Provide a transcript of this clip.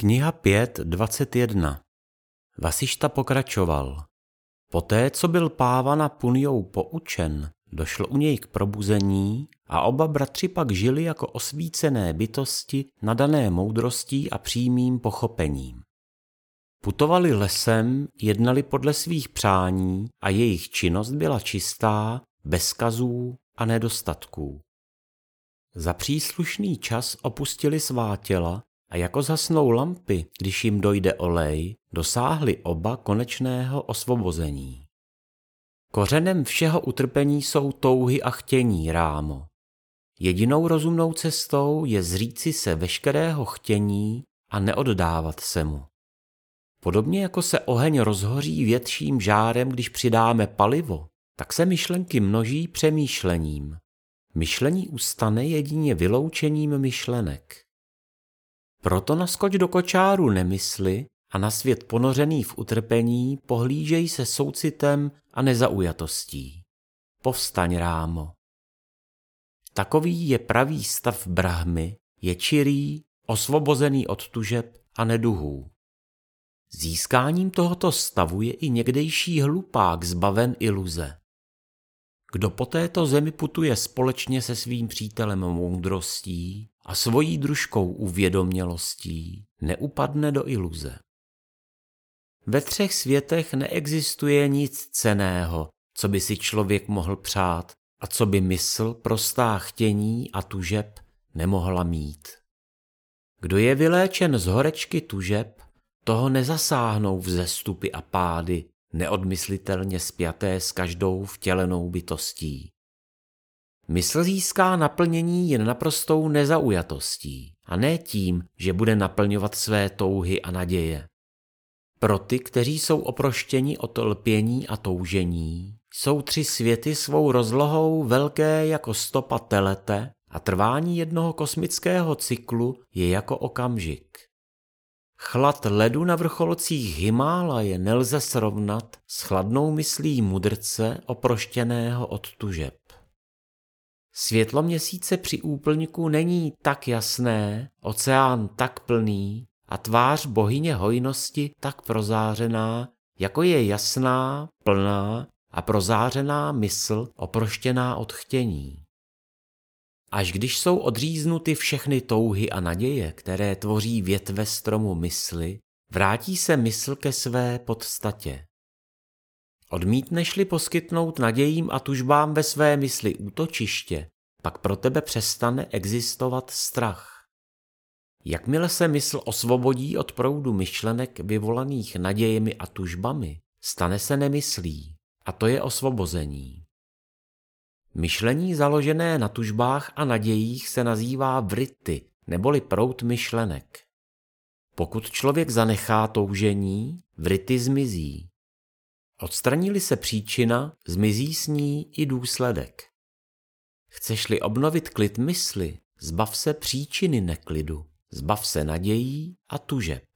Kniha 5.21 Vasišta pokračoval. Poté, co byl Pávana Punjou poučen, došlo u něj k probuzení a oba bratři pak žili jako osvícené bytosti nadané moudrostí a přímým pochopením. Putovali lesem, jednali podle svých přání a jejich činnost byla čistá, bez kazů a nedostatků. Za příslušný čas opustili svá těla a jako zasnou lampy, když jim dojde olej, dosáhli oba konečného osvobození. Kořenem všeho utrpení jsou touhy a chtění, rámo. Jedinou rozumnou cestou je zříci se veškerého chtění a neoddávat se mu. Podobně jako se oheň rozhoří větším žárem, když přidáme palivo, tak se myšlenky množí přemýšlením. Myšlení ustane jedině vyloučením myšlenek. Proto naskoč do kočáru nemysli a na svět ponořený v utrpení pohlížej se soucitem a nezaujatostí. Povstaň, rámo. Takový je pravý stav Brahmy, je čirý, osvobozený od tužeb a neduhů. Získáním tohoto stavu je i někdejší hlupák zbaven iluze. Kdo po této zemi putuje společně se svým přítelem moudrostí a svojí družkou uvědomělostí, neupadne do iluze. Ve třech světech neexistuje nic ceného, co by si člověk mohl přát a co by mysl prostá chtění a tužeb nemohla mít. Kdo je vyléčen z horečky tužeb, toho nezasáhnou vzestupy a pády, neodmyslitelně spjaté s každou vtělenou bytostí. Mysl získá naplnění jen naprostou nezaujatostí a ne tím, že bude naplňovat své touhy a naděje. Pro ty, kteří jsou oproštěni od lpění a toužení, jsou tři světy svou rozlohou velké jako stopa telete a trvání jednoho kosmického cyklu je jako okamžik. Chlad ledu na vrcholcích Himálaje nelze srovnat s chladnou myslí mudrce oproštěného od tužeb. Světlo měsíce při úplňku není tak jasné, oceán tak plný a tvář bohyně hojnosti tak prozářená, jako je jasná, plná a prozářená mysl oproštěná od chtění. Až když jsou odříznuty všechny touhy a naděje, které tvoří větve stromu mysli, vrátí se mysl ke své podstatě. Odmítneš-li poskytnout nadějím a tužbám ve své mysli útočiště, pak pro tebe přestane existovat strach. Jakmile se mysl osvobodí od proudu myšlenek vyvolaných nadějemi a tužbami, stane se nemyslí, a to je osvobození. Myšlení založené na tužbách a nadějích se nazývá vrity, neboli prout myšlenek. Pokud člověk zanechá toužení, vrity zmizí. Odstranili se příčina, zmizí s ní i důsledek. Chceš-li obnovit klid mysli, zbav se příčiny neklidu, zbav se nadějí a tužeb.